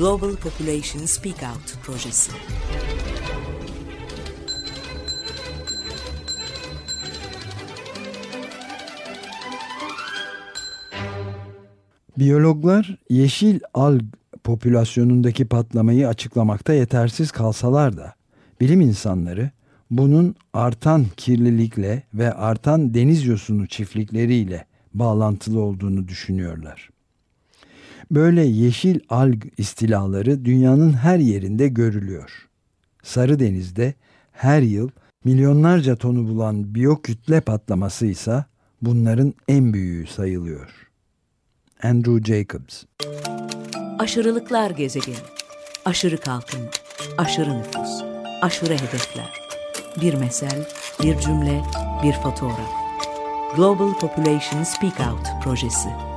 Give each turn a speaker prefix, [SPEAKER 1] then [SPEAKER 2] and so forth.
[SPEAKER 1] Global Population Speak Out projesi.
[SPEAKER 2] Biyologlar yeşil alg popülasyonundaki patlamayı açıklamakta yetersiz kalsalar da bilim insanları bunun artan kirlilikle ve artan deniz yosunu çiftlikleriyle bağlantılı olduğunu düşünüyorlar. Böyle yeşil alg istilaları dünyanın her yerinde görülüyor. Sarı Deniz'de her yıl milyonlarca tonu bulan biyokütle patlaması ise bunların en büyüğü sayılıyor. Andrew Jacobs
[SPEAKER 1] Aşırılıklar gezegeni. Aşırı kalkınma, aşırı nüfus, aşırı hedefler. Bir mesel, bir cümle, bir fotoğraf. Global Population Speak Out projesi.